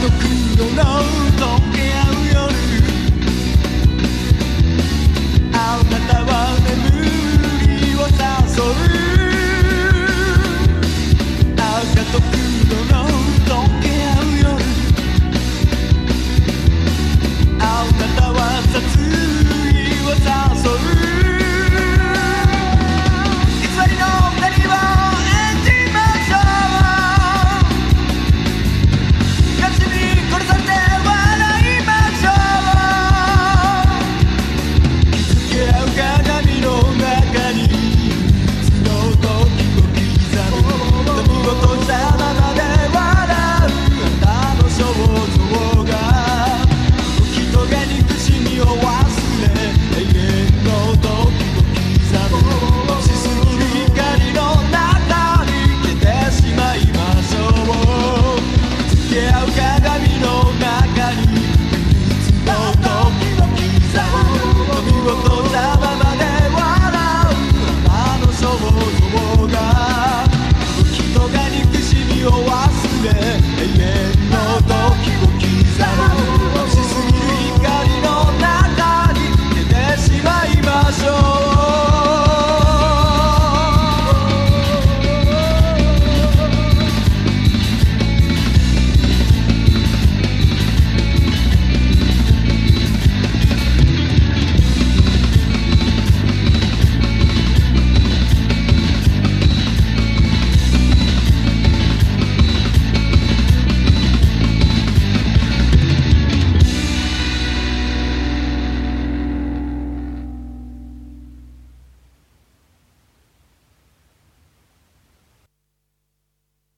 とくのな。